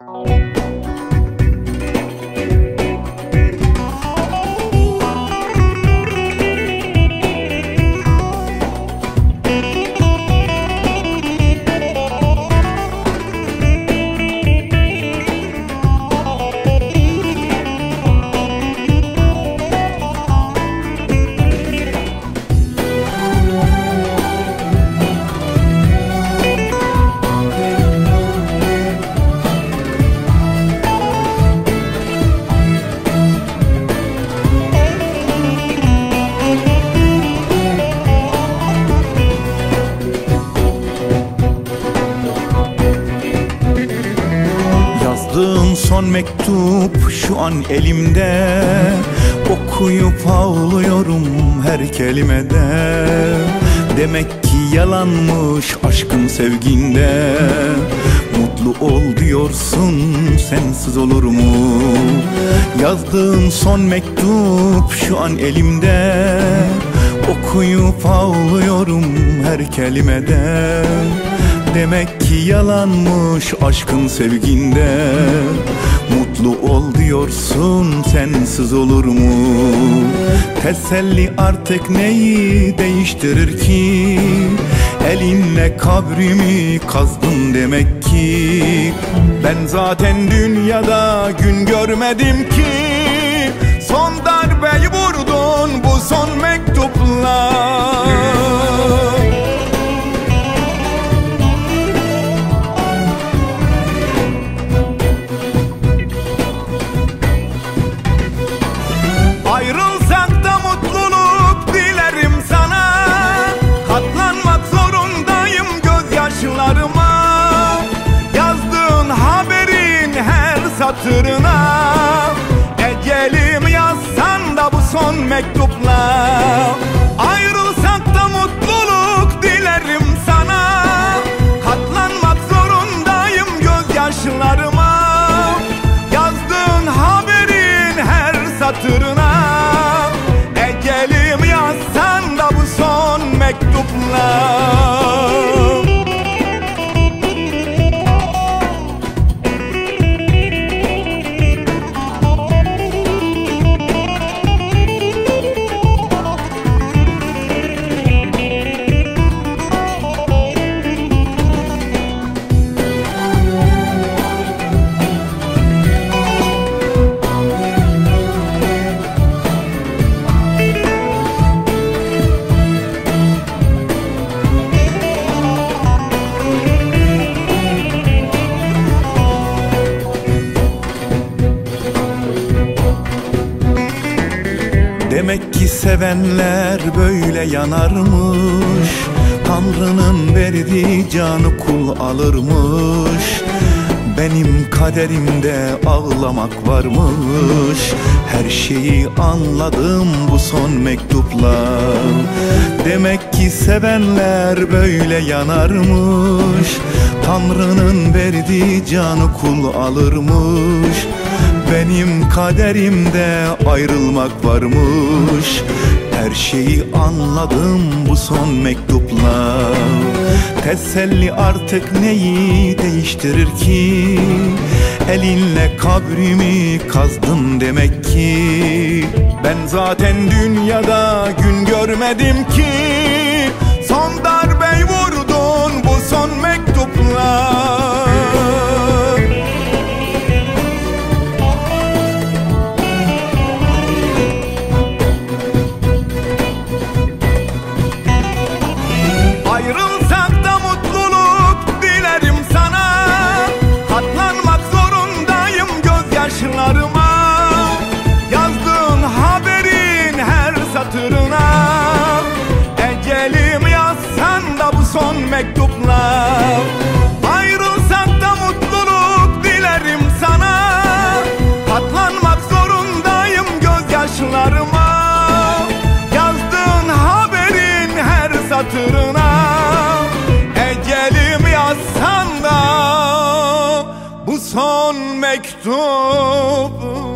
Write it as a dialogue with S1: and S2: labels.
S1: Yazdığım son mektup şu an elimde. Okuyup ağlıyorum her kelimede. Demek ki yalanmış aşkın sevginde. Mutlu ol diyorsun sensiz olur mu? Yazdığım son mektup şu an elimde. Okuyup ağlıyorum her kelimede Demek ki yalanmış aşkın sevginde Mutlu ol diyorsun sensiz olur mu? Teselli artık neyi değiştirir ki? Elinle kabrimi kazdın demek ki Ben zaten dünyada gün görmedim ki Son darbeyi vurdun bu son mektupla her satırına Ecelim yazsan da bu son mektupla. Ayrılsak da mutluluk dilerim sana. Katlanmak zorundayım gözyaşlarıma. Yazdığın haberin her satırına Demek ki sevenler böyle yanarmış. Tanrı'nın verdiği canı kul alırmış. Benim kaderimde ağlamak varmış. Her şeyi anladım bu son mektupla. Demek ki sevenler böyle yanarmış. Tanrı'nın verdiği canı kul alırmış benim kaderimde ayrılmak varmış. Her şeyi anladım bu son mektupla. Teselli artık neyi değiştirir ki? Elinle kabrimi kazdın demek ki. Ben zaten dünyada gün görmedim ki. Son darbeyi vurdun bu son mektupla mektubu.